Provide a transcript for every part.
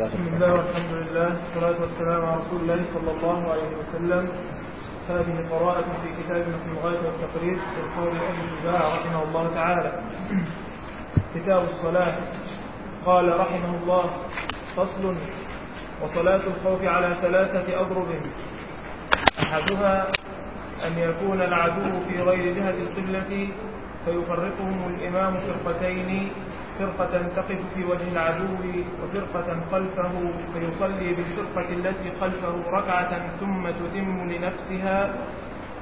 بسم الله والحمد لله والصلاة والسلام على رسول الله صلى الله عليه وسلم. هذه قراءة في كتاب في الغاية والتقريب في قول أبي الشجاع رحمه الله تعالى. كتاب الصلاة. قال رحمه الله فصل وصلاة الخوف على ثلاثة أضرب. أحدها أن يكون العدو في غير جهة القبلة فيفرقهم الإمام فرقتين فرقة تقف في وجه العدو وفرقة خلفه فيصلي بالفرقة التي خلفه ركعة ثم تتم لنفسها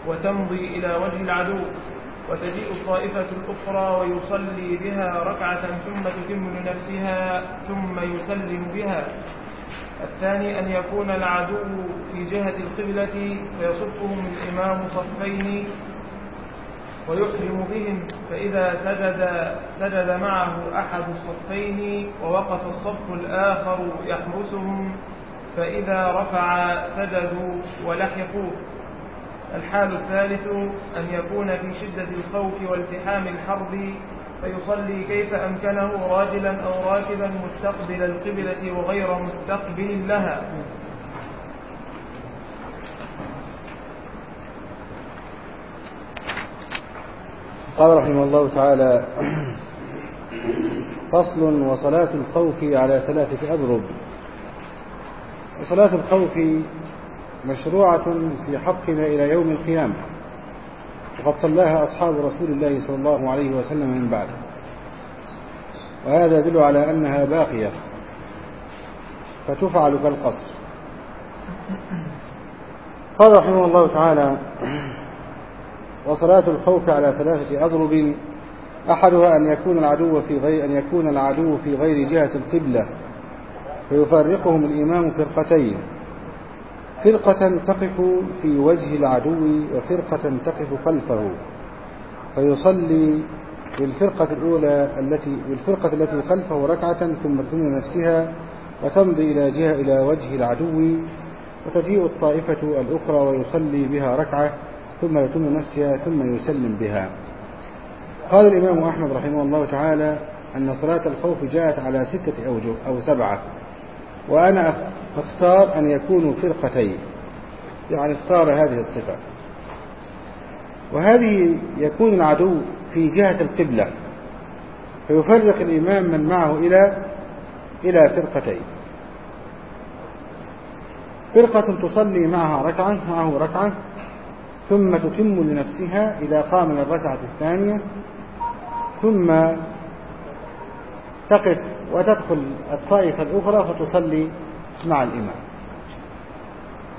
وتمضي إلى وجه العدو. وتجيء الطائفة الأخرى ويصلي بها ركعة ثم تتم لنفسها ثم يسلم بها. الثاني أن يكون العدو في جهة القبلة فيصفهم الإمام صفين ويحرم بهم فإذا سجد سجد معه أحد الصفين ووقف الصف الآخر يحرسهم فإذا رفع سجدوا ولحقوه. الحال الثالث أن يكون في شدة الخوف والتحام الحرب فيصلي كيف أمكنه راجلا أو راكبا مستقبل القبلة وغير مستقبل لها. قال رحمه الله تعالى فصل وصلاة الخوف على ثلاثة أضرب. وصلاة الخوف مشروعة في حقنا إلى يوم القيامة وقد صلاها أصحاب رسول الله صلى الله عليه وسلم من بعد. وهذا يدل على أنها باقية فتفعل كالقصر قال رحمه الله تعالى وصلاة الخوف على ثلاثة أضرب أحدها أن يكون العدو في غير أن يكون العدو في غير جهة القبلة فيفرقهم الإمام فرقتين. فرقة تقف في وجه العدو وفرقة تقف خلفه. فيصلي بالفرقة الأولى التي بالفرقة التي خلفه ركعة ثم تتم نفسها وتمضي إلى جهة إلى وجه العدو وتجيء الطائفة الأخرى ويصلي بها ركعة ثم يتم نفسها ثم يسلم بها. قال الإمام أحمد رحمه الله تعالى أن صلاة الخوف جاءت على ستة أوجه أو سبعة. وأنا أختار أن يكونوا فرقتين. يعني اختار هذه الصفة. وهذه يكون العدو في جهة القبلة. فيفرق الإمام من معه إلى إلى فرقتين. فرقة تصلي معها ركعة معه ركعة ثم تتم لنفسها إذا قام للركعة الثانية ثم تقف وتدخل الطائفة الأخرى فتصلي مع الإمام.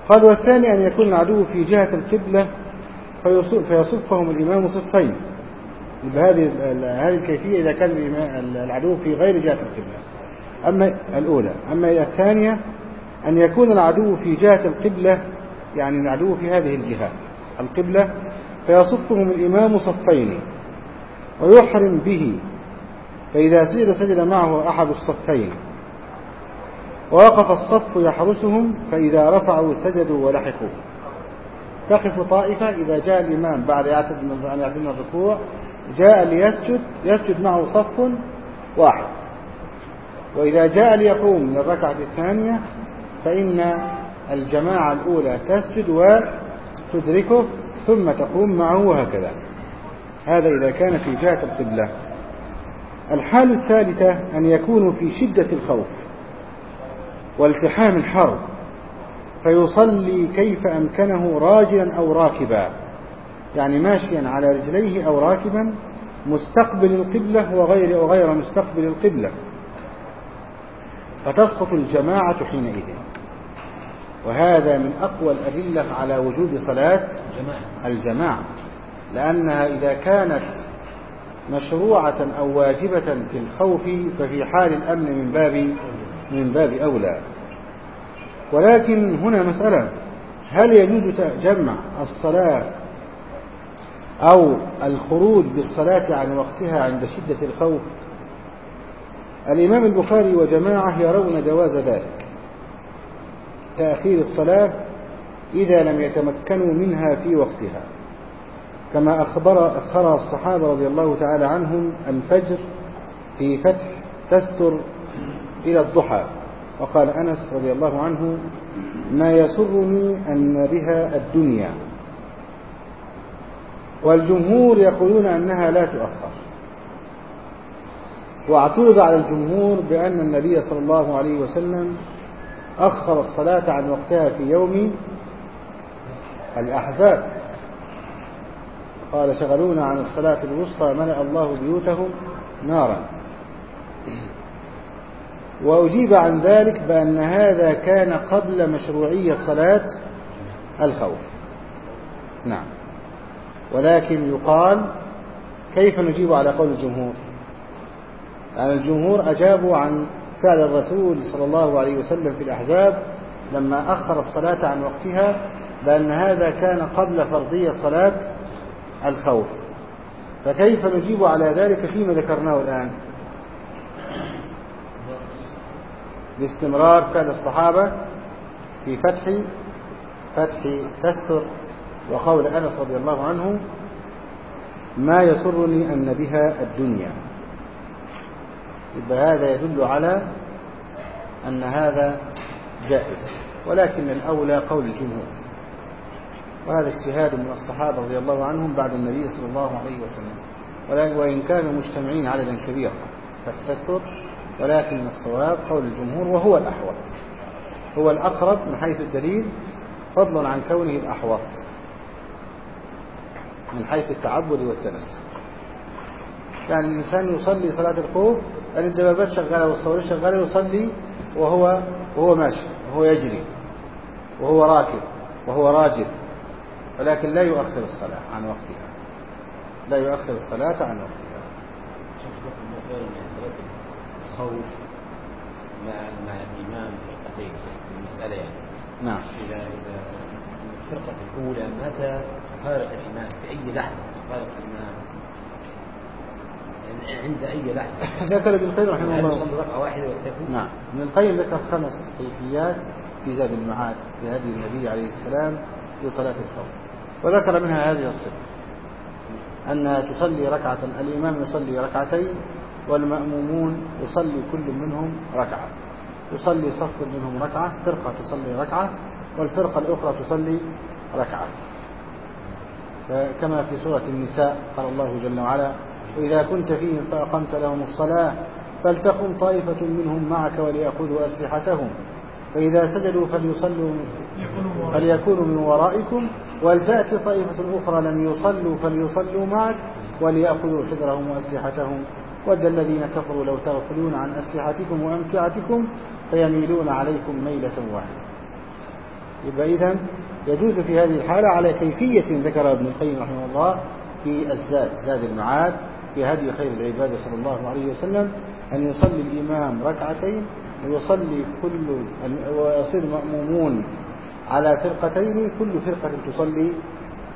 قال والثاني أن يكون العدو في جهة القبلة فيصفهم الإمام صفين. بهذه هذه الكيفية إذا كان العدو في غير جهة القبلة. أما الأولى أما الثانية أن يكون العدو في جهة القبلة يعني العدو في هذه الجهة. القبلة فيصفهم الإمام صفين ويحرم به فإذا سجد سجد معه أحد الصفين. ووقف الصف يحرسهم فإذا رفعوا سجدوا ولحقوا. تقف طائفة إذا جاء الإمام بعد أن يعتد من الركوع جاء ليسجد يسجد معه صف واحد. وإذا جاء ليقوم للركعة الثانية فإن الجماعة الأولى تسجد وتدركه ثم تقوم معه وهكذا. هذا إذا كان في جهة القبلة. الحال الثالثة أن يكونوا في شدة الخوف والتحام الحرب فيصلي كيف أمكنه راجلا أو راكبا يعني ماشيا على رجليه أو راكبا مستقبل القبلة وغير وغير مستقبل القبلة. فتسقط الجماعة حينئذ. وهذا من أقوى الأدلة على وجوب صلاة الجماعة. لأنها إذا كانت مشروعة أو واجبة في الخوف ففي حال الأمن من باب من باب أولى. ولكن هنا مسألة هل يجوز جمع الصلاة أو الخروج بالصلاة عن وقتها عند شدة الخوف؟ الإمام البخاري وجماعة يرون جواز ذلك. تأخير الصلاة إذا لم يتمكنوا منها في وقتها. كما أخبر أخر الصحابة رضي الله تعالى عنهم الفجر في فتح تستر إلى الضحى. وقال أنس رضي الله عنه ما يسرني أن بها الدنيا. والجمهور يقولون أنها لا تؤخر. واعترض على الجمهور بأن النبي صلى الله عليه وسلم أخر الصلاة عن وقتها في يوم الأحزاب. قال شغلونا عن الصلاة الوسطى ملأ الله بيوتهم نارا. وأجيب عن ذلك بأن هذا كان قبل مشروعية صلاة الخوف. نعم. ولكن يقال كيف نجيب على قول الجمهور؟ يعني الجمهور أجابوا عن فعل الرسول صلى الله عليه وسلم في الأحزاب لما أخر الصلاة عن وقتها بأن هذا كان قبل فرضية صلاة الخوف. فكيف نجيب على ذلك فيما ذكرناه الآن؟ باستمرار فعل الصحابة في فتح فتح تستر وقول أنس رضي الله عنه ما يسرني أن بها الدنيا. يبقى هذا يدل على أن هذا جائز. ولكن الأولى قول الجمهور. وهذا اجتهاد من الصحابة رضي الله عنهم بعد النبي صلى الله عليه وسلم. وإن كانوا مجتمعين عددا كبيرا فاستستر ولكن الصواب قول الجمهور وهو الأحوط. هو الأقرب من حيث الدليل فضلا عن كونه الأحوط. من حيث التعبد والتنسك يعني الإنسان يصلي صلاة الخوف يعني الدبابات شغالة والصواريخ شغالة يصلي وهو وهو ماشي وهو يجري وهو راكب وهو راجل ولكن لا يؤخر الصلاة عن وقتها. لا يؤخر الصلاة عن وقتها. الخوف مع مع الإمام فرقتين في المسألة يعني. نعم. إذا إذا الفرقة الأولى متى فارق الإمام؟ في أي لحظة فارق الإمام؟ يعني عند أي لحظة. ذكر ابن القيم رحمه الله. يصلي ركعة واحدة ويكتفي؟ نعم. ابن القيم ذكر خمس كيفيات في زاد المعاد في هدي النبي عليه السلام في صلاة الخوف وذكر منها هذه الصفة أنها تصلي ركعة الإمام يصلي ركعتين والمأمومون يصلي كل منهم ركعة. يصلي صف منهم ركعة فرقة تصلي ركعة والفرقة الأخرى تصلي ركعة. كما في سورة النساء قال الله جل وعلا وإذا كنت فيهم فأقمت لهم الصلاة فلتقم طائفة منهم معك وليأخذوا أسلحتهم. فإذا سجدوا فليصلوا فليكونوا من ورائكم ولتأتي طائفة أخرى لم يصلوا فليصلوا معك وليأخذوا حذرهم وأسلحتهم. ود الذين كفروا لو تغفلون عن أسلحتكم وأمتعتكم فيميلون عليكم ميلة واحدة. يبقى إذا يجوز في هذه الحالة على كيفية ذكر ابن القيم رحمه الله في الزاد زاد المعاد. في هدي خير العباد صلى الله عليه وسلم أن يصلي الإمام ركعتين ويصلي كل ويصير مأمومون على فرقتين كل فرقة تصلي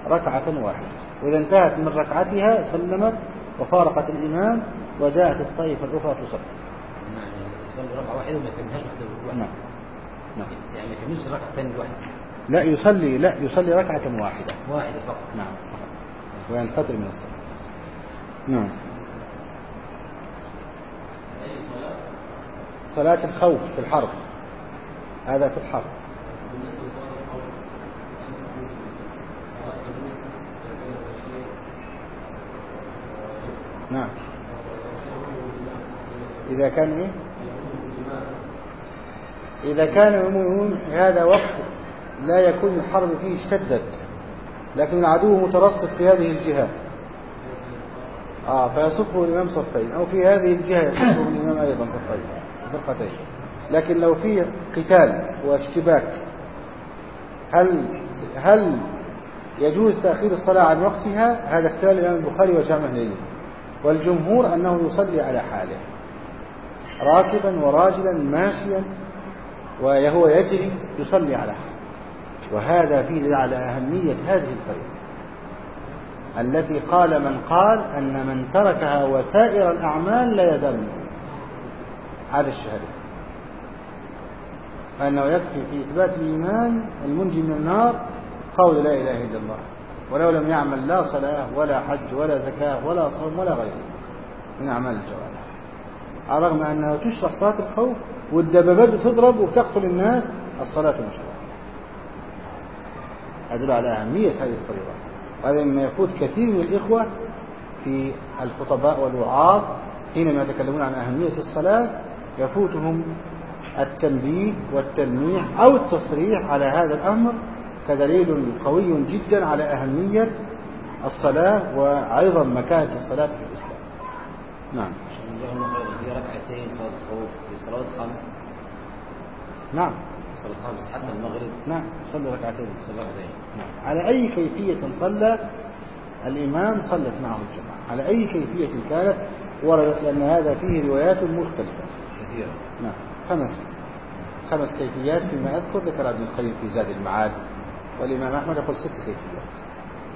ركعة واحدة. وإذا انتهت من ركعتها سلمت وفارقت الإمام وجاءت الطائفة الأخرى تصلي. نعم يصلي ركعة واحدة وما يكملهاش واحدة نعم. نعم. يعني ما يكملش ركعة لوحده لا يصلي لا يصلي ركعة واحدة. واحدة فقط. نعم. فقط وينفتر من الصلاة. نعم. صلاة الخوف في الحرب. هذا في الحرب. نعم. إذا كان إيه؟ إذا كان يوم هذا وقت لا يكون الحرب فيه اشتدت لكن العدو مترصد في هذه الجهة. آه فيصفه الإمام صفين. أو في هذه الجهة يصفه الإمام أيضا صفين فرقتين لكن لو في قتال واشتباك هل هل يجوز تأخير الصلاة عن وقتها؟ هذا اختلاف الإمام البخاري وجامع ليلي والجمهور أنه يصلي على حاله راكبا وراجلا ماشيا وهو يجري يصلي على حاله. وهذا فيه على أهمية هذه الفريضة. التي قال من قال أن من تركها وسائر الأعمال لا يزال مؤمنا هذا الشهادة. أنه يكفي في إثبات الإيمان المنجي من النار قول لا إله إلا الله. ولو لم يعمل لا صلاة ولا حج ولا زكاة ولا صوم ولا غيره. من أعمال الجوارح. على الرغم أنها تشرح صلاة الخوف والدبابات بتضرب وبتقتل الناس الصلاة مشروعة. أدل على أهمية هذه الفريضة. وهذا مما يفوت كثير من الإخوة في الخطباء والوعاظ حينما يتكلمون عن أهمية الصلاة يفوتهم التنبيه والتلميح أو التصريح على هذا الأمر كدليل قوي جدا على أهمية الصلاة وأيضا مكانة الصلاة في الإسلام. نعم. في ركعتين صلاة الخوف في صلاة خمس نعم. صلاة خمس حتى المغرب. نعم. صلي ركعتين. صلاة ركعتين. على أي كيفية صلى الإمام صلت معه الجماعة؟ على أي كيفية كانت وردت؟ لأن هذا فيه روايات مختلفة. كثيرة. نعم. خمس. خمس كيفيات فيما أذكر ذكر ابن القيم في زاد المعاد والإمام أحمد يقول ست كيفيات.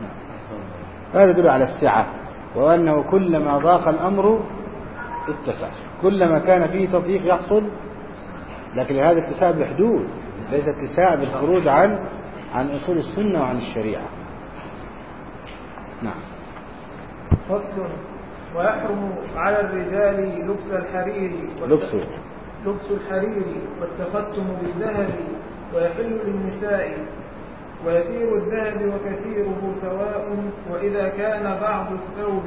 نعم. هذا يدل على السعة وأنه كلما ضاق الأمر اتسع. كلما كان فيه تضييق يحصل لكن هذا اتساع بحدود ليس اتساع بالخروج عن عن أصول السنة وعن الشريعة. نعم. فصل. ويحرم على الرجال لبس الحرير لبسه لبس. الحرير والتختم بالذهب ويحل للنساء. ويسير الذهب وكثيره سواء وإذا كان بعض الثوب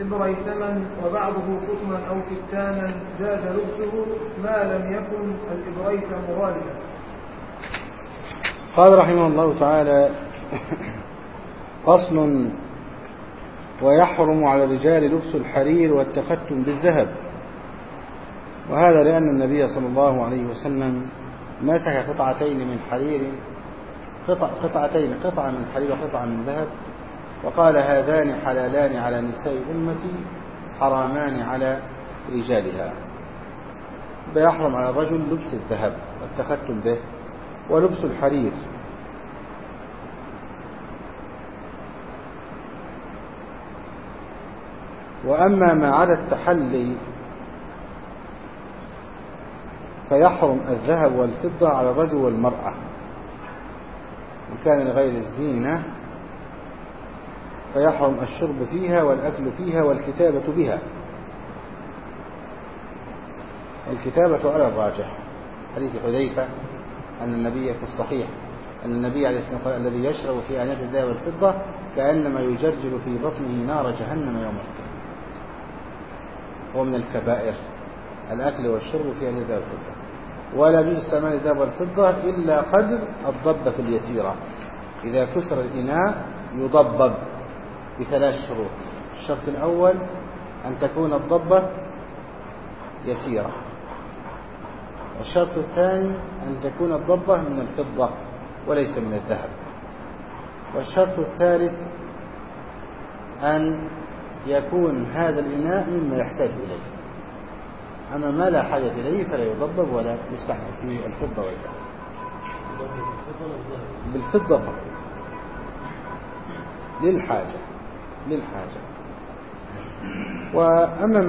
إبريسما وبعضه قطنا أو كتانا جاز لبسه ما لم يكن الإبريس مغالبا. قال رحمه الله تعالى فصل ويحرم على الرجال لبس الحرير والتختم بالذهب. وهذا لأن النبي صلى الله عليه وسلم مسك قطعتين من حرير قطع قطعتين قطعة من حرير وقطعة من ذهب وقال هذان حلالان على نساء أمتي حرامان على رجالها. فيحرم على الرجل لبس الذهب والتختم به. ولبس الحرير. وأما ما عدا التحلي فيحرم الذهب والفضة على الرجل والمرأة. وكان لغير الزينة فيحرم الشرب فيها والأكل فيها والكتابة بها. الكتابة على الراجح. حديث حذيفة أن النبي في الصحيح. أن النبي عليه الصلاة والسلام الذي يشرب في آنية الذهب والفضة كأنما يجرجر في بطنه نار جهنم يوم القيامة. هو من الكبائر. الأكل والشرب في آنية الذهب والفضة. ولا يجوز استعمال الذهب والفضة إلا قدر الضبة اليسيرة. إذا كسر الإناء يضبب بثلاث شروط. الشرط الأول أن تكون الضبة يسيرة. الشرط الثاني أن تكون الضبة من الفضة وليس من الذهب. والشرط الثالث أن يكون هذا الإناء مما يحتاج إليه. أما ما لا حاجة إليه فلا يضبب ولا يستعمل فيه الفضة والذهب. بالفضة فقط. للحاجة. للحاجة. وأما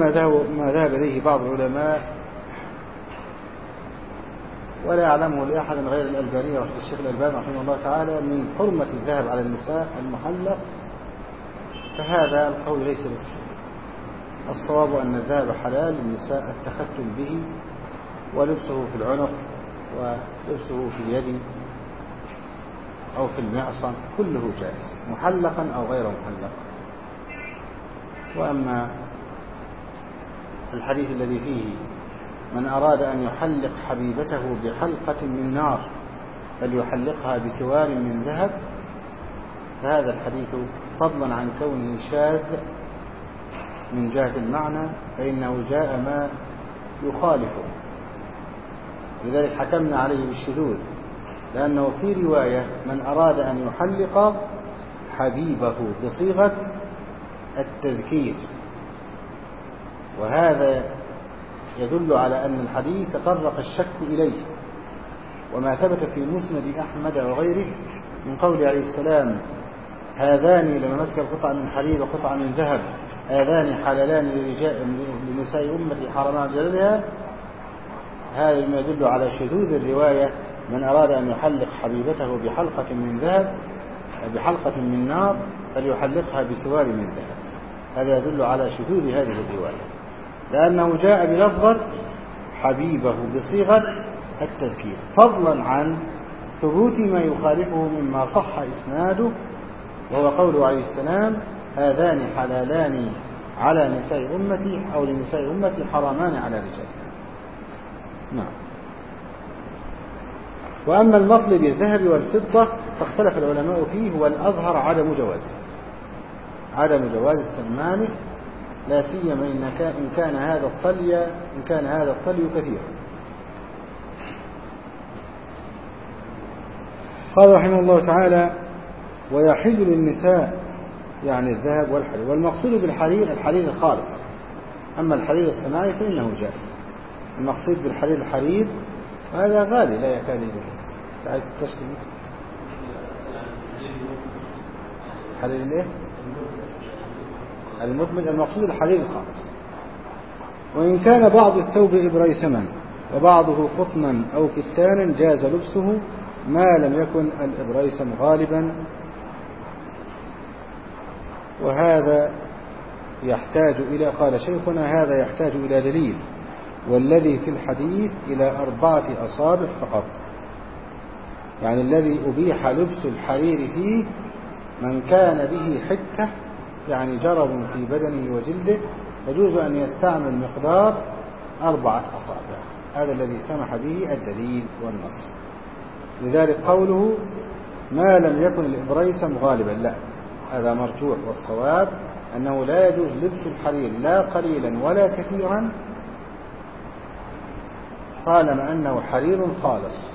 ما ذهب إليه بعض العلماء ولا يعلمه لأحد غير الألباني الشيخ الألباني رحمه الله تعالى من حرمة الذهب على النساء المحلق فهذا القول ليس بصحيح. الصواب أن الذهب حلال للنساء التختم به ولبسه في العنق ولبسه في اليد أو في المعصم كله جائز محلقا أو غير محلق. وأما الحديث الذي فيه من أراد أن يحلق حبيبته بحلقة من نار فليحلقها بسوار من ذهب. فهذا الحديث فضلا عن كونه شاذ من جهة المعنى فإنه جاء ما يخالفه. لذلك حكمنا عليه بالشذوذ لأنه في رواية من أراد أن يحلق حبيبه بصيغة التذكير. وهذا يدل على أن الحديث تطرق الشك إليه وما ثبت في مسند أحمد وغيره من قول عليه السلام هذان لما مسك القطع من حرير وقطع من ذهب هذان حلالان لنساء أمتي حرمان جلالها. هذا ما يدل على شذوذ الرواية من أراد أن يحلق حبيبته بحلقة من ذهب بحلقة من نار فليحلقها بسوار من ذهب. هذا يدل على شذوذ هذه الرواية. لأنه جاء بلفظة حبيبه بصيغة التذكير فضلا عن ثبوت ما يخالفه مما صح إسناده وهو قوله عليه السلام هذان حلالان على نساء أمتي أو لنساء أمتي حرامان على رجال. نعم. وأما المطل بالذهب والفضة فاختلف العلماء فيه والأظهر عدم جوازه. عدم جواز استعماله لا سيما إن كان, إن كان هذا الطلي إن كان هذا الطلي كثيرا قال رحمه الله تعالى ويحل للنساء يعني الذهب والحرير والمقصود بالحرير الحرير الخالص. أما الحرير الصناعي فإنه جائز. المقصود بالحرير الحرير وهذا غالي لا يكاد يجوز. عايز تشكل حرير الإيه؟ المكمل المقصود الحرير الخالص وإن كان بعض الثوب إبريسما وبعضه قطنا أو كتانا جاز لبسه ما لم يكن الإبريسم غالبا وهذا يحتاج إلى قال شيخنا هذا يحتاج إلى دليل. والذي في الحديث إلى أربعة أصابع فقط. يعني الذي أبيح لبس الحرير فيه من كان به حكة يعني جرب في بدنه وجلده يجوز أن يستعمل مقدار أربعة أصابع. هذا الذي سمح به الدليل والنص. لذلك قوله ما لم يكن الإبريسم غالبا لا هذا مرجوع والصواب أنه لا يجوز لبس الحرير لا قليلا ولا كثيرا. طالما أنه حرير خالص.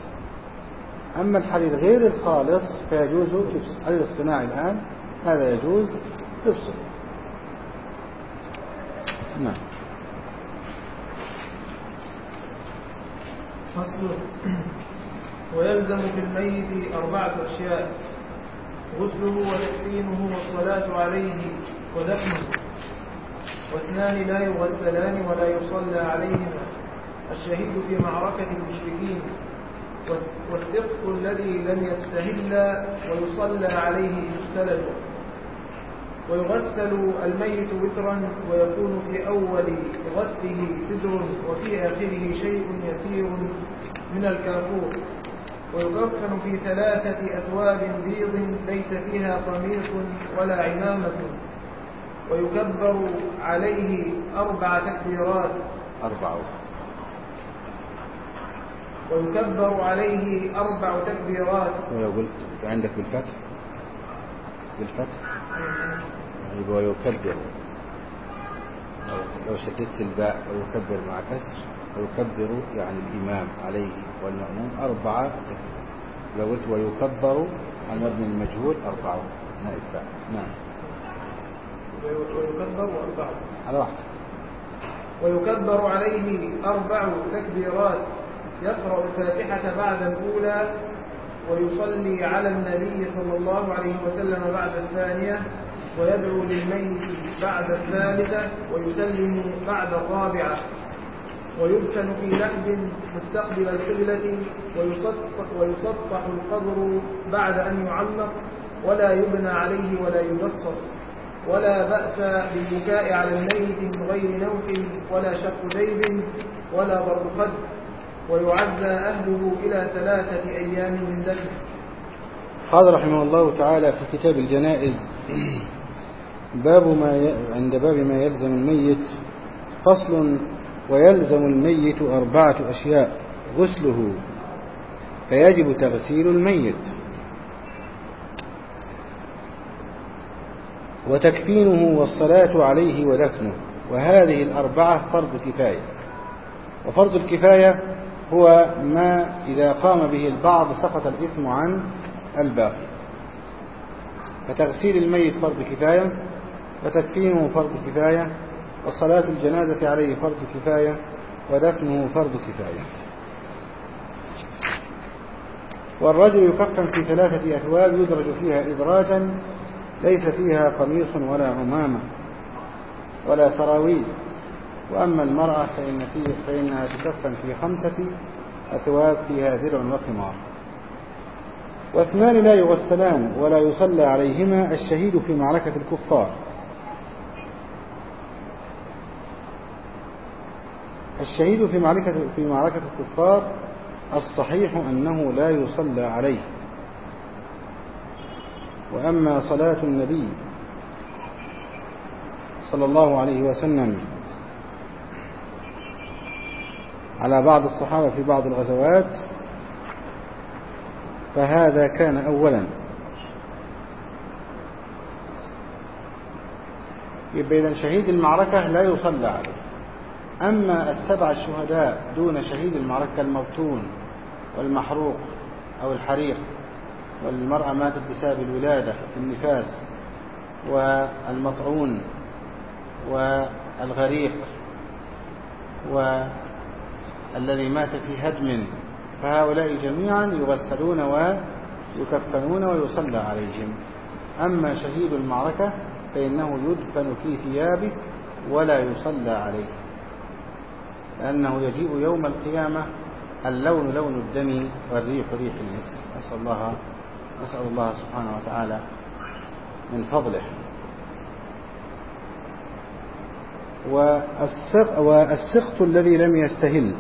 أما الحرير غير الخالص فيجوز الصناعي الآن هذا يجوز لبسه نعم. فصل. ويلزم في الميت أربعة أشياء غسله وتكفينه والصلاة عليه ودفنه. واثنان لا يغسلان ولا يصلى عليهما. الشهيد في معركة المشركين. والسقط الذي لم يستهل ويصلى عليه مختلف ويغسل الميت وترا ويكون في أول غسله سدر وفي آخره شيء يسير من الكافور. ويكفن في ثلاثة أثواب بيض ليس فيها قميص ولا عمامة. ويكبر عليه أربع تكبيرات. أربعة ويكبر عليه أربع تكبيرات. ولو قلت عندك بالفتح. بالفتح. يبقى ويكبر لو شددت الباء ويكبر مع كسر ويكبر يعني الإمام عليه والمأموم أربعة. لو قلت ويكبر عن مبني المجهول أربعة. نائب فاعل نعم. ويكبر أربعة. على واحد ويكبر عليه أربع تكبيرات. يقرأ الفاتحة بعد الأولى ويصلي على النبي صلى الله عليه وسلم بعد الثانية ويدعو للميت بعد الثالثة ويسلم بعد الرابعة. ويدفن في لحد مستقبل القبلة ويسطح, القبر بعد أن يعمق ولا يبنى عليه ولا يجصص. ولا بأس بالبكاء على الميت من غير نوح ولا شق جيب ولا خد ويعزى أهله إلى ثلاثة أيام من دفن. قال رحمه الله تعالى في كتاب الجنائز باب ما ي... عند باب ما يلزم الميت فصل ويلزم الميت أربعة أشياء غسله. فيجب تغسيل الميت. وتكفينه والصلاة عليه ودفنه. وهذه الأربعة فرض كفاية. وفرض الكفاية هو ما إذا قام به البعض سقط الإثم عن الباقي. فتغسيل الميت فرض كفاية وتكفينه فرض كفاية وصلاة الجنازة عليه فرض كفاية ودفنه فرض كفاية. والرجل يكفن في ثلاثة أثواب يدرج فيها إدراجا ليس فيها قميص ولا عمامة ولا سراويل. وأما المرأة فإن فيه فإنها تكفن في خمسة أثواب فيها درع وخمار. واثنان لا يغسلان ولا يصلى عليهما الشهيد في معركة الكفار. الشهيد في معركة, في معركة الكفار الصحيح أنه لا يصلى عليه. وأما صلاة النبي صلى الله عليه وسلم على بعض الصحابة في بعض الغزوات فهذا كان أولا. يبقى إذن شهيد المعركة لا يصلى عليه. أما السبع الشهداء دون شهيد المعركة المبتون والمحروق أو الحريق والمرأة ماتت بسبب الولادة في النفاس والمطعون والغريق والذي مات في هدم فهؤلاء جميعا يغسلون ويكفنون ويصلى عليهم. أما شهيد المعركة فإنه يدفن في ثيابه ولا يصلى عليه لأنه يجيء يوم القيامة اللون لون الدم والريح ريح المسك نسأل الله نسأل الله سبحانه وتعالى من فضله. والسقط الذي لم يستهل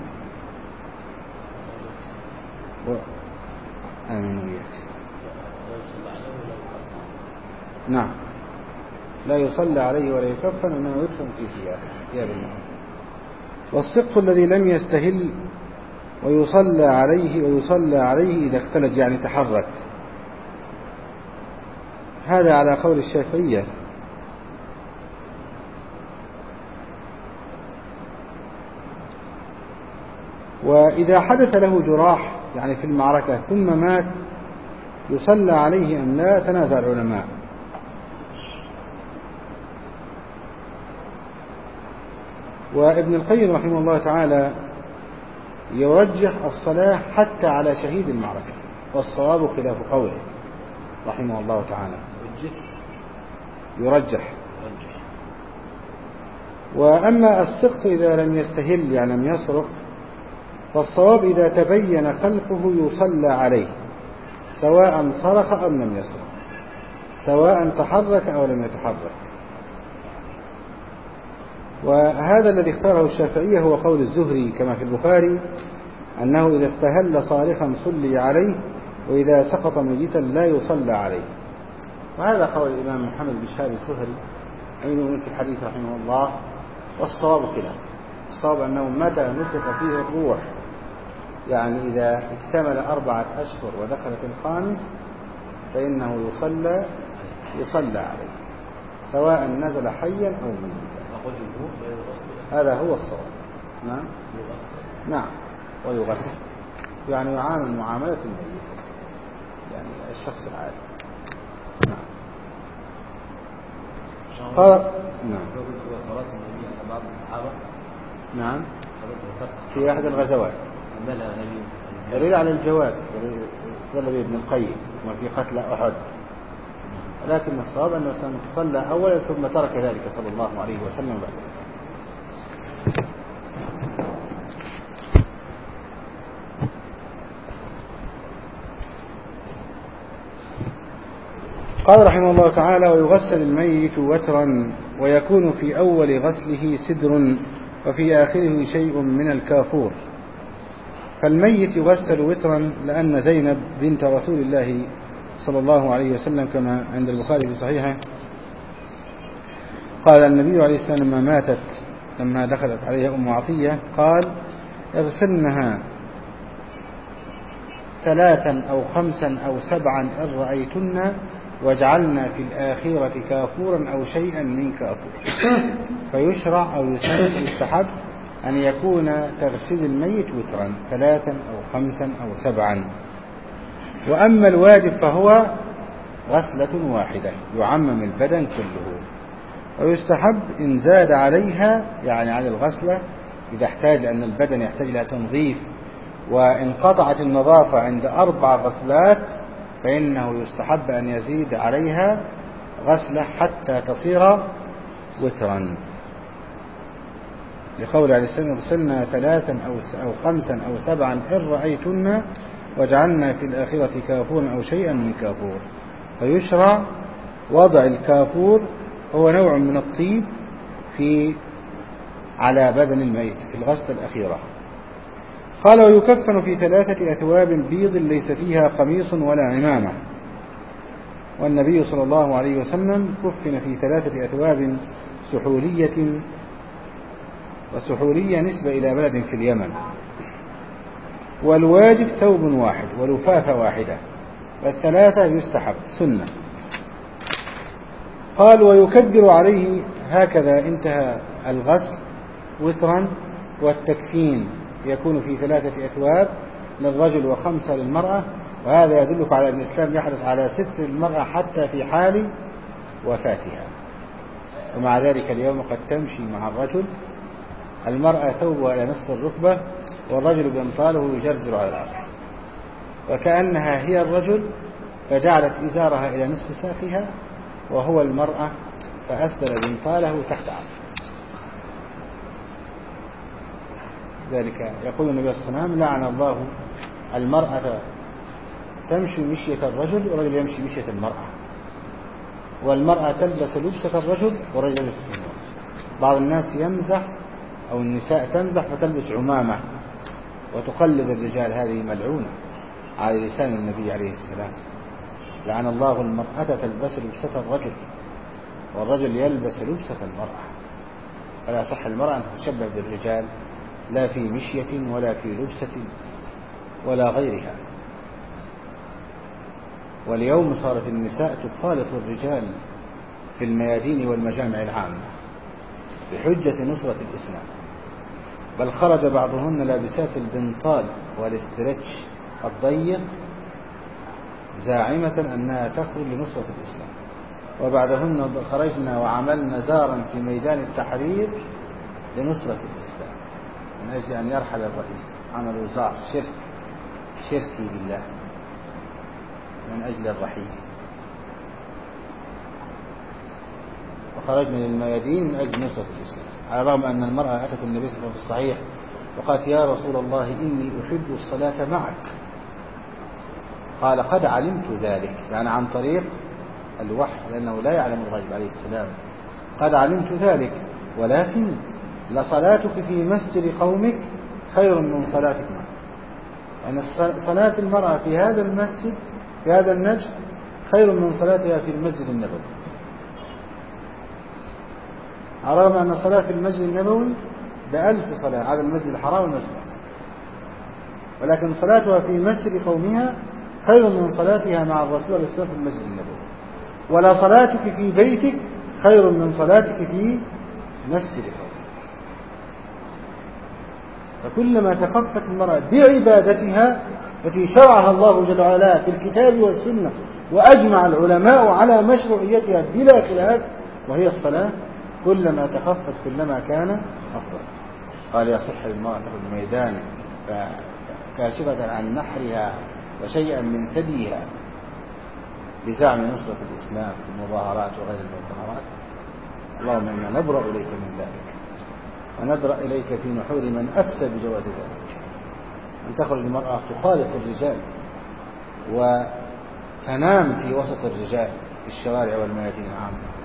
نعم. لا يصلى عليه ولا يكفن إنما يدفن في ثيابه. ثياب المؤمن الذي لم يستهل ويصلى عليه ويصلى عليه إذا اختلج يعني تحرك. هذا على قول الشافعية. وإذا حدث له جراح يعني في المعركة ثم مات. يصلى عليه أم لا؟ تنازع العلماء. وابن القيم رحمه الله تعالى يرجح الصلاة حتى على شهيد المعركة والصواب خلاف قوله رحمه الله تعالى. يرجح. وأما السقط إذا لم يستهل يعني لم يصرخ فالصواب إذا تبين خلقه يصلى عليه سواء صرخ أم لم يصرخ سواء تحرك أو لم يتحرك. وهذا الذي اختاره الشافعية هو قول الزهري كما في البخاري أنه إذا استهل صارخا صلي عليه وإذا سقط ميتا لا يصلى عليه. وهذا قول الإمام محمد بن شهاب الزهري أمين في الحديث رحمه الله والصواب خلاف. الصواب أنه متى نفخ فيه الروح. يعني إذا اكتمل أربعة أشهر ودخل في الخامس فإنه يصلى يصلى عليه سواء نزل حيا أو ميتا. هذا هو الصواب. نعم. نعم. ويغسل. يعني يعامل معاملة الميت يعني الشخص العادي. نعم. قال نعم. بعض الصحابة. نعم. في أحد الغزوات. دليل على الجواز دليل ابن القيم وما في قتل أحد. لكن الصواب أنه صلى أولا ثم ترك ذلك صلى الله عليه وسلم بعد. قال رحمه الله تعالى ويغسل الميت وترا ويكون في أول غسله سدر وفي آخره شيء من الكافور. فالميت يغسل وترا لأن زينب بنت رسول الله صلى الله عليه وسلم كما عند البخاري في صحيحه. قال النبي عليه السلام لما ماتت لما دخلت عليها أم عطية قال اغسلنها ثلاثا أو خمسا أو سبعا إن رأيتن واجعلنا في الآخرة كافورا أو شيئا من كافور فيشرع أو يستحب أن يكون تغسيل الميت وترا ثلاثا أو خمسا أو سبعا. وأما الواجب فهو غسلة واحدة يعمم البدن كله. ويستحب إن زاد عليها يعني على الغسلة إذا احتاج لأن البدن يحتاج إلى تنظيف. وانقطعت النظافة عند أربع غسلات فإنه يستحب أن يزيد عليها غسلة حتى تصير وترا. لقول عليه السلام اغسلنا ثلاثا أو خمسا أو سبعا إن رأيتن واجعلنا في الآخرة كافورا أو شيئا من كافور. فيشرع وضع الكافور هو نوع من الطيب في على بدن الميت في الغسلة الأخيرة. قال ويكفن في ثلاثة أثواب بيض ليس فيها قميص ولا عمامة. والنبي صلى الله عليه وسلم كفن في ثلاثة أثواب سحولية والسحولية نسبة إلى بلد في اليمن. والواجب ثوب واحد ولفافة واحدة والثلاثة يستحب سنة. قال ويكبر عليه هكذا انتهى الغسل وترا والتكفين يكون في ثلاثة أثواب للرجل وخمسة للمرأة وهذا يدلك على أن الإسلام يحرص على ستر المرأة حتى في حال وفاتها. ومع ذلك اليوم قد تمشي مع الرجل المرأة ثوبها إلى نصف الركبة والرجل بأمطاله يجرجر على الأرض. وكأنها هي الرجل فجعلت إزارها إلى نصف ساقها وهو المرأة فأسدل بنطاله تحت عرض ذلك يقول النبي صلى الله عليه وسلم لعن الله المرأة تمشي مشية الرجل والرجل يمشي مشية المرأة. والمرأة تلبس لبسة الرجل والرجل يلبس بعض الناس يمزح أو النساء تمزح فتلبس عمامة وتقلد الرجال هذه ملعونة على لسان النبي عليه السلام. لعن الله المرأة تلبس لبسة الرجل والرجل يلبس لبسة المرأة. فلا صح المرأة أن تتشبه بالرجال لا في مشية ولا في لبسة ولا غيرها. واليوم صارت النساء تخالط الرجال في الميادين والمجامع العامة بحجة نصرة الإسلام. بل خرج بعضهن لابسات البنطال والاسترتش الضيق زاعمة أنها تخرج لنصرة الإسلام. وبعدهن خرجنا وعملنا زارا في ميدان التحرير لنصرة الإسلام. من أجل أن يرحل الرئيس. عملوا زار شرك. شركي بالله. من أجل الرحيل. وخرجنا للميادين من أجل نصرة الإسلام. على الرغم أن المرأة أتت النبي صلى الله عليه وسلم في الصحيح وقالت يا رسول الله إني أحب الصلاة معك. قال قد علمت ذلك يعني عن طريق الوحي لأنه لا يعلم الغيب عليه السلام. قد علمت ذلك ولكن لصلاتك في مسجد قومك خير من صلاتك معك. يعني صلاة المرأة في هذا المسجد في هذا النجم خير من صلاتها في المسجد النبوي. رغم أن الصلاة في المسجد النبوي بألف صلاة. على المسجد الحرام والمسجد ولكن صلاتها في مسجد قومها خير من صلاتها مع الرسول عليه الصلاة في المسجد النبوي. ولا صلاتك في بيتك خير من صلاتك في مسجد قومك. فكلما تخفت المرأة بعبادتها التي شرعها الله جل وعلا في الكتاب والسنة وأجمع العلماء على مشروعيتها بلا خلاف وهي الصلاة كلما تخفت كلما كان أفضل. قال يصح للمرأة تخرج الميدان كاشفة عن نحرها وشيئا من ثديها. بزعم نصرة الإسلام في المظاهرات وغير المظاهرات. اللهم إنا نبرأ إليك من ذلك. وندرأ إليك في نحور من أفتى بجواز ذلك. أن تخرج المرأة تخالط الرجال وتنام في وسط الرجال في الشوارع والميادين العامة.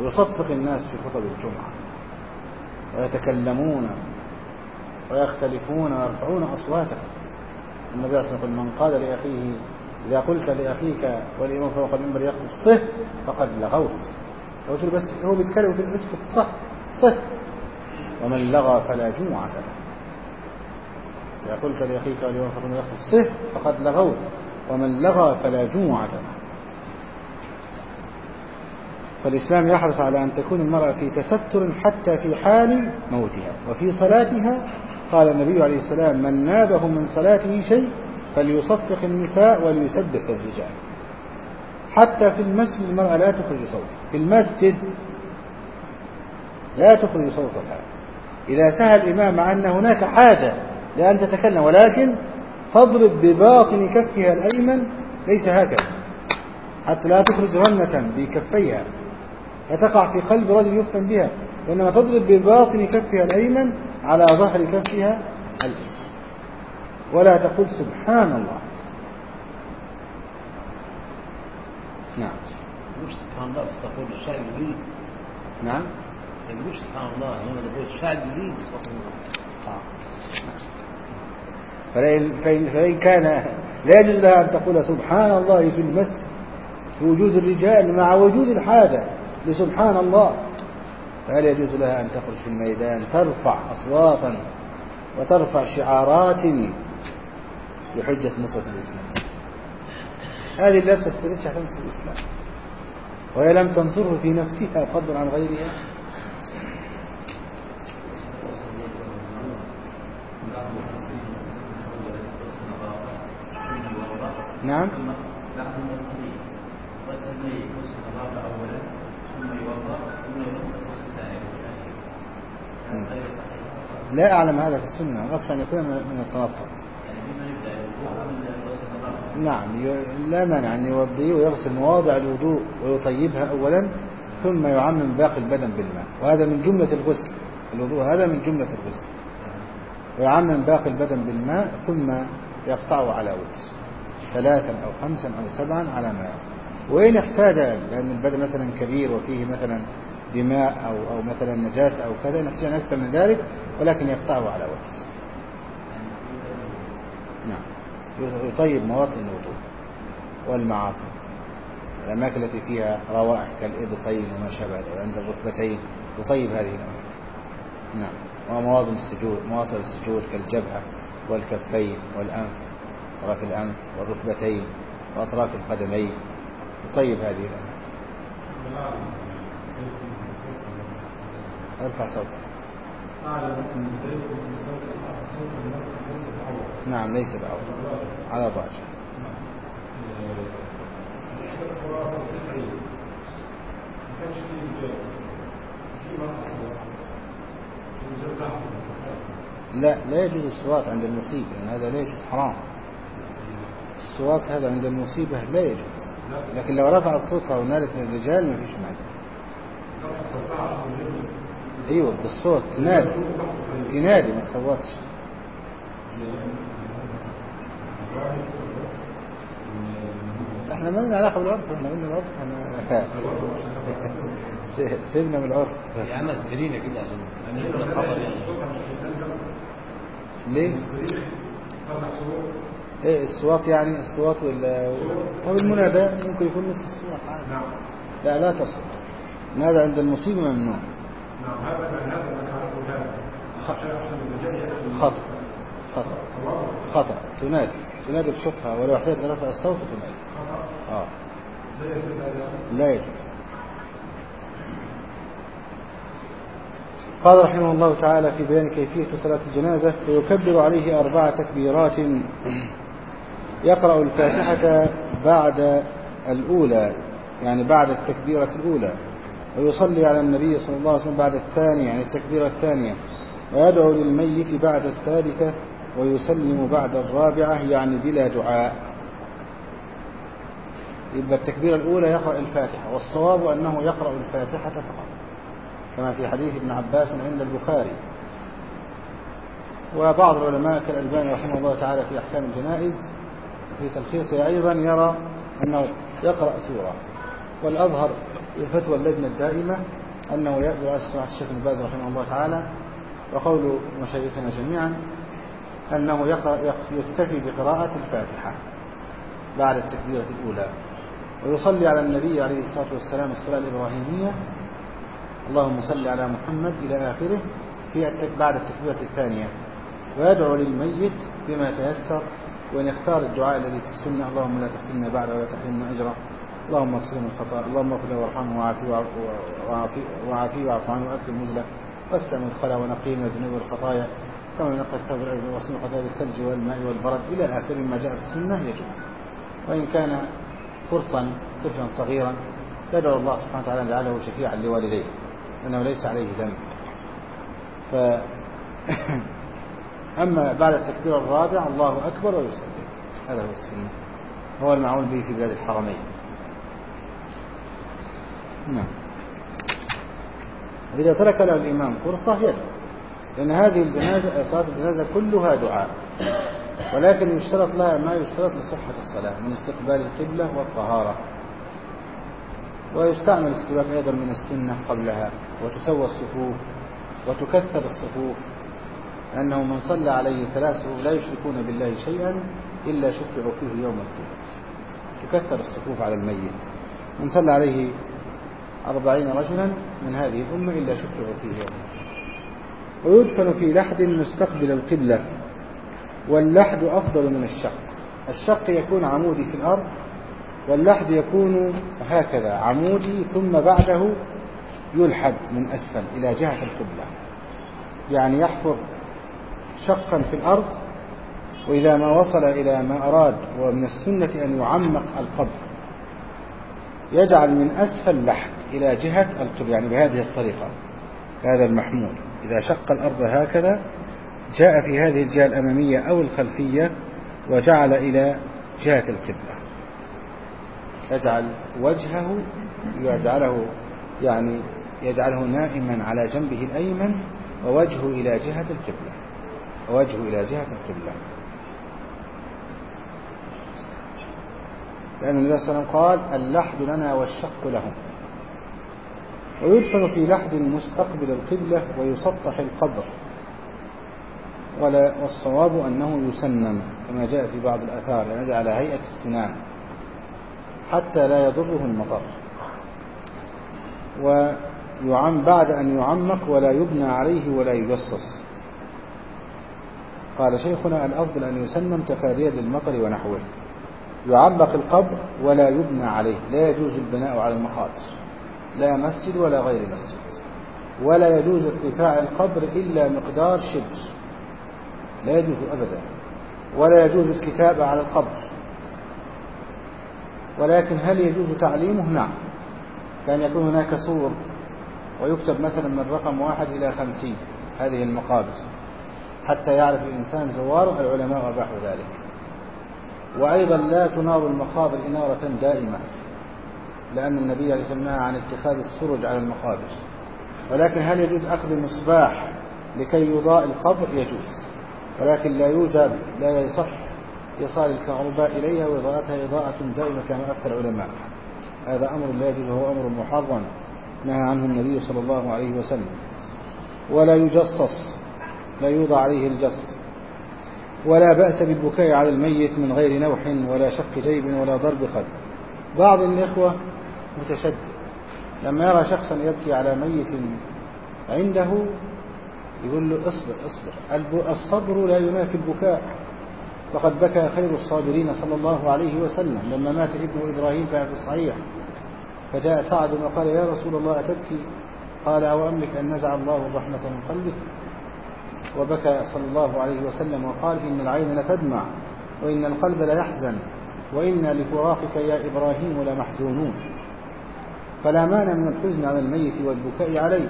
ويصفق الناس في خطب الجمعة ويتكلمون ويختلفون ويرفعون أصواتهم. النبي صلى الله عليه وسلم من قال لأخيه إذا قلت لأخيك والإمام فوق المنبر يخطب صه فقد لغوت. قلت له بس هو بيتكلم قلت له اسكت صح صح. ومن لغى فلا جمعة له. إذا قلت لأخيك والإمام فوق المنبر يخطب صه فقد لغوت. ومن لغى فلا جمعة له. فالإسلام يحرص على أن تكون المرأة في تستر حتى في حال موتها وفي صلاتها قال النبي عليه السلام من نابه من صلاته شيء فليصفق النساء وليسبح الرجال. حتى في المسجد المرأة لا تخرج صوتها في المسجد لا تخرج صوتها. إذا سهى الإمام مع أن هناك حاجة لأن تتكلم ولكن تضرب بباطن كفها الأيمن ليس هكذا حتى لا تخرج رنة بكفيها. فتقع في قلب رجل يفتن بها وإنما تضرب بباطن كفها الأيمن على ظهر كفها الأيسر. ولا تقول سبحان الله. نعم. سبحان الله في الصفور الشعر يريد. نعم. يقولوش سبحان الله انما ده بيقول شعب جديد آه. فلئن, فإن, فإن كان لا يجوز لها أن تقول سبحان الله في المسجد في وجود الرجال مع وجود الحاجة. لسبحان الله. فهل يجوز لها أن تخرج في الميدان؟ ترفع أصواتا وترفع شعارات بحجة نصرة الإسلام. هذه لا تستريح على نصر الإسلام. وهي لم تنصره في نفسها فضلا عن غيرها. نعم. لا أعلم هذا في السنة أخشى أن يكون من التنطع نعم لا مانع أن يوضيه ويغسل مواضع الوضوء ويطيبها أولا ثم يعمم باقي البدن بالماء. وهذا من جملة الغسل الوضوء هذا من جملة الغسل. ويعمم باقي البدن بالماء ثم يقطعه على وتر ثلاثا أو خمسا أو سبعا على ما. وإن احتاج لأن البدن مثلا كبير وفيه مثلا دماء أو, أو مثلا نجاسة أو كذا نحتاج أكثر من ذلك ولكن يقطعه على وتر نعم. يطيب مواطن الوضوء والمعاطن الأماكن التي فيها روائح كالإبطين وما شابه ذلك عند الركبتين يطيب هذه الأماكن. نعم. ومواطن السجود مواطن السجود كالجبهة والكفين والأنف أطراف الأنف والركبتين وأطراف القدمين يطيب هذه الأماكن. أرفع صوتك. نعم ليس بعوض. على الراجح لا لا يجوز الصوات عند المصيبة لأن هذا لا يجوز حرام. الصوات هذا عند المصيبة لا يجوز. لكن لو رفعت صوتها ونالت الرجال ما فيش مانع أيوه بالصوت. تنادي. تنادي ما تصوتش. إحنا ما لنا علاقه بالعرف إحنا قلنا العرف إحنا سيبنا من العرف. يا عم سيرينا كده يعني. ليه؟ إيه الصوات يعني الصوات وال طب المنادى ممكن يكون مثل الصوات عادي لا لا تصل هذا عند المصيبة ممنوع. خطأ. خطأ. خطأ. تنادي. تنادي بصوتها ولو احتاج لرفع الصوت تنادي. آه. لا يجوز. قال رحمه الله تعالى في بيان كيفية صلاة الجنازة فيكبر عليه أربع تكبيرات. يقرأ الفاتحة بعد الأولى يعني بعد التكبيرة الأولى. ويصلي على النبي صلى الله عليه وسلم بعد الثانية يعني التكبيرة الثانية. ويدعو للميت بعد الثالثة ويسلم بعد الرابعة يعني بلا دعاء. يبقى التكبيرة الأولى يقرأ الفاتحة والصواب أنه يقرأ الفاتحة فقط كما في حديث ابن عباس عند البخاري. وبعض العلماء كالألباني رحمه الله تعالى في أحكام الجنائز في تلخيصه أيضا يرى أنه يقرأ سورة. والأظهر فتوى اللجنة الدائمة أنه يؤسس على الشيخ ابن باز رحمه الله تعالى وقول مشايخنا جميعا أنه يكتفي بقراءة الفاتحة بعد التكبيرة الأولى ويصلي على النبي عليه الصلاة والسلام الصلاة الإبراهيمية اللهم صل على محمد إلى آخره في. بعد التكبيرة الثانية ويدعو للميت بما تيسر وأن يختار الدعاء الذي في السنة اللهم لا تفتنا بعد ولا تحرمنا أجره اللهم اغفر من الخطأ اللهم اغفر له وارحمه وعافيه وعافيه واعف عنه واكرم نزله وسع مدخله ونقيه من الذنوب والخطايا. كما ينقى الثوب الأبيض وصنع قتال الثلج والماء والبرد. إلى آخر ما جاء في السنة يجوز. وإن كان فرطا طفلا صغيرا يدعو الله سبحانه وتعالى أن يجعله شفيعا لوالديه. انه ليس عليه ذنب. ف أما بعد التكبير الرابع الله أكبر ويسلم. هذا هو السنة. هو المعول به في بلاد الحرمين. نعم. وإذا ترك له الإمام فرصة يدعو لأن هذه الجنازة صلاة الجنازة كلها دعاء. ولكن يشترط لها ما يشترط لصحة الصلاة من استقبال القبلة والطهارة. ويستعمل السواك أيضا من السنة قبلها وتسوى الصفوف وتكثر الصفوف. لأنه من صلى عليه ثلاثة لا يشركون بالله شيئا إلا شفعوا فيه يوم القيامة. تكثر الصفوف على الميت. من صلى عليه أربعين رجلا من هذه الأمة إلا شفعوا فيه. ويدفن في لحد مستقبل القبلة واللحد أفضل من الشق. الشق يكون عمودي في الأرض واللحد يكون هكذا عمودي ثم بعده يلحد من أسفل إلى جهة القبلة. يعني يحفر شقا في الأرض وإذا ما وصل إلى ما أراد ومن السنة أن يعمق القبر يجعل من أسفل لحد. إلى جهة القبلة يعني بهذه الطريقة هذا المحمول. إذا شق الأرض هكذا جاء في هذه الجهة الأمامية أو الخلفية وجعل إلى جهة القبلة. يجعل وجهه يجعله يعني يجعله نائما على جنبه الأيمن ووجهه إلى جهة القبلة. ووجهه إلى جهة القبلة. لأن النبي صلى الله عليه وسلم قال اللحد لنا والشق لهم. ويدفن في لحد مستقبل القبلة ويسطح القبر. ولا والصواب أنه يسنن كما جاء في بعض الأثار يعني على هيئة السنان حتى لا يضره المطر. ويعم بعد أن يعمق ولا يبنى عليه ولا يجصص. قال شيخنا الأفضل أن يسنن تفاديا للمطر ونحوه. يعمق القبر ولا يبنى عليه لا يجوز البناء على المخاطر. لا مسجد ولا غير مسجد. ولا يجوز ارتفاع القبر إلا مقدار شبر. لا يجوز أبدا. ولا يجوز الكتابة على القبر. ولكن هل يجوز تعليمه؟ نعم. كان يكون هناك صور ويكتب مثلا من رقم واحد إلى خمسين. هذه المقابر. حتى يعرف الإنسان زواره العلماء أباحوا ذلك. وأيضا لا تنار المقابر إنارة دائمة. لأن النبي عليه الصلاة عن اتخاذ السرج على المقابر. ولكن هل يجوز أخذ المصباح لكي يضاء القبر؟ يجوز. ولكن لا يوجب لا يصح إيصال الكهرباء إليها وإضاءتها إضاءة دائمة كما أفتى العلماء. هذا أمر لا يجوز وهو أمر محرم. نهى عنه النبي صلى الله عليه وسلم. ولا يجصص لا يوضع عليه الجص. ولا بأس بالبكاء على الميت من غير نوح ولا شق جيب ولا ضرب خد. بعض الإخوة متشدد. لما يرى شخصا يبكي على ميت عنده يقول له اصبر اصبر. الصبر لا ينافي البكاء. فقد بكى خير الصابرين صلى الله عليه وسلم. لما مات ابن إبراهيم في الصحيح فجاء سعد وقال يا رسول الله أتبكي؟ قال أو أملك أن نزع الله الرحمة من قلبك؟ وبكى صلى الله عليه وسلم وقال إن العين لتدمع وإن القلب ليحزن وإنا لفراقك يا إبراهيم لمحزونون. فلا مانع من الحزن على الميت والبكاء عليه.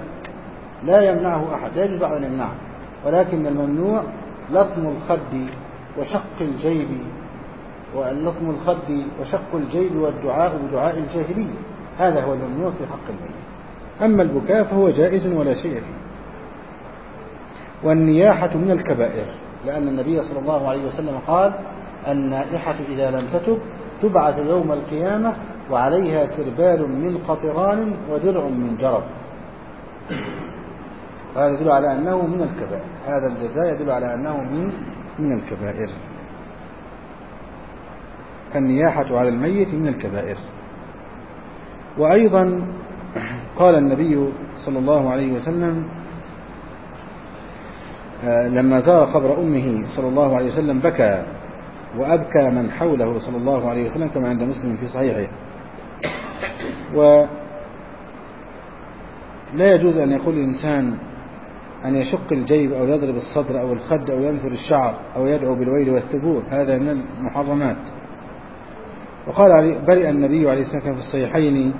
لا يمنعه أحد لا يجوز أن يمنعه. ولكن الممنوع لطم الخد وشق الجيب ولطم الخد وشق الجيب والدعاء بدعاء الجاهلية. هذا هو الممنوع في حق الميت. أما البكاء فهو جائز ولا شيء فيه. والنياحة من الكبائر لأن النبي صلى الله عليه وسلم قال النائحة إذا لم تتب تبعث يوم القيامة وعليها سربال من قطران ودرع من جرب. هذا يدل على أنه من الكبائر. هذا الجزاء يدل على أنه من من الكبائر. النياحة على الميت من الكبائر. وأيضا قال النبي صلى الله عليه وسلم آه، لما زار قبر أمه صلى الله عليه وسلم بكى وأبكى من حوله صلى الله عليه وسلم كما عند مسلم في صحيحه. ولا يجوز أن يقول الإنسان أن يشق الجيب أو يضرب الصدر أو الخد أو ينثر الشعر أو يدعو بالويل والثبور. هذا من المحرمات. وقال برئ النبي عليه الصلاة والسلام في الصحيحين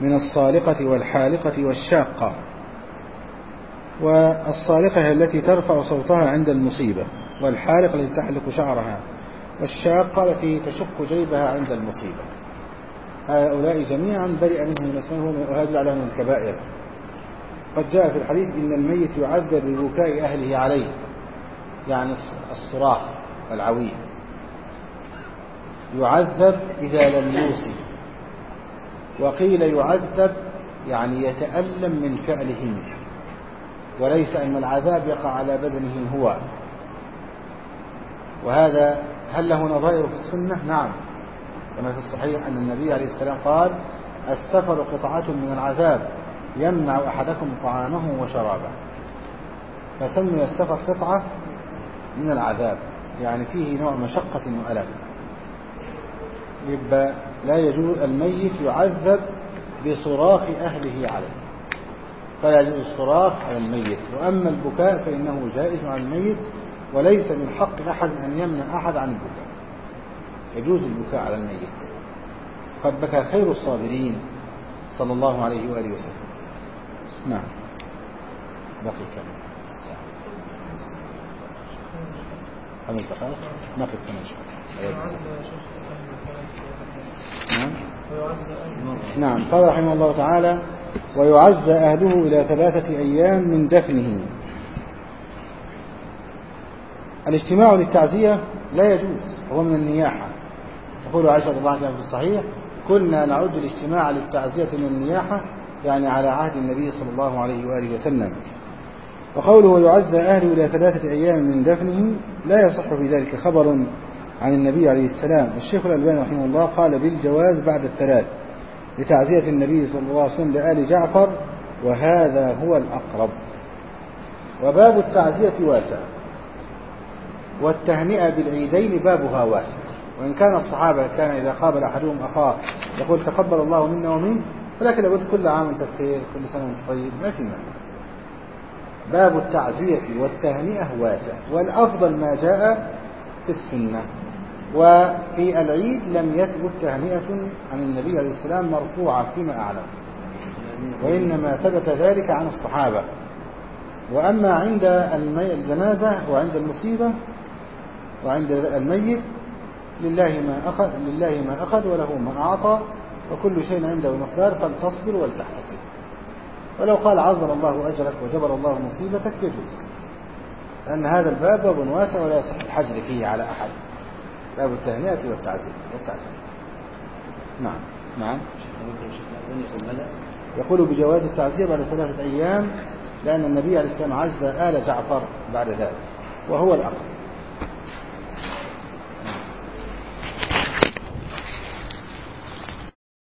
من الصالقة والحالقة والشاقة. والصالقة هي التي ترفع صوتها عند المصيبة والحالقة التي تحلق شعرها والشاقة التي تشق جيبها عند المصيبة. هؤلاء جميعا برئ منهم من وهذا على من الكبائر قد جاء في الحديث إن الميت يعذب ببكاء أهله عليه يعني الصراخ العويل. يعذب إذا لم يوصي. وقيل يعذب يعني يتألم من فعلهم. وليس أن العذاب يقع على بدنه هو. وهذا هل له نظائر في السنة؟ نعم. كما في الصحيح أن النبي عليه السلام قال السفر قطعة من العذاب يمنع أحدكم طعامه وشرابه. فسمي السفر قطعة من العذاب يعني فيه نوع مشقة وألم. يبقى لا يجوز الميت يعذب بصراخ أهله عليه. فلا يجوز الصراخ على الميت. وأما البكاء فإنه جائز على الميت وليس من حق أحد أن يمنع أحد عن البكاء. يجوز البكاء على الميت. قد بكى خير الصابرين صلى الله عليه وآله وسلم. نعم. بقي كم خمس دقائق نقف كمان نعم. نعم. قال رحمه الله تعالى ويعزى أهله إلى ثلاثة أيام من دفنه. الاجتماع للتعزية لا يجوز هو من النياحة. يقول عائشة رضي الله عنها في الصحيح كنا نعد الاجتماع للتعزية من النياحة يعني على عهد النبي صلى الله عليه وآله وسلم. وقوله يعزى أهله إلى ثلاثة أيام من دفنه لا يصح في ذلك خبر عن النبي عليه السلام. الشيخ الألباني رحمه الله قال بالجواز بعد الثلاث لتعزية النبي صلى الله عليه وسلم لآل جعفر وهذا هو الأقرب. وباب التعزية واسع والتهنئة بالعيدين بابها واسع. وإن كان الصحابة كان إذا قابل أحدهم أخاه يقول تقبل الله منا ومنك ولكن لو قلت كل عام وانت بخير كل سنة وأنت طيب ما في مانع. باب التعزية والتهنئة واسع والأفضل ما جاء في السنة. وفي العيد لم يثبت تهنئة عن النبي عليه السلام مرفوعة فيما أعلم. وإنما ثبت ذلك عن الصحابة. وأما عند الجنازة وعند المصيبة وعند الميت لله ما أخذ لله ما أخذ وله ما أعطى وكل شيء عنده مقدار فلتصبر ولتحتسب. ولو قال عظم الله أجرك وجبر الله مصيبتك يجوز. لأن هذا الباب باب واسع ولا يصح الحجر فيه على أحد. باب التهنئة والتعزيم والتعزيم. نعم. نعم. يقول بجواز التعزية بعد ثلاثة أيام لأن النبي عليه السلام عز آل جعفر بعد ذلك وهو الأقرب.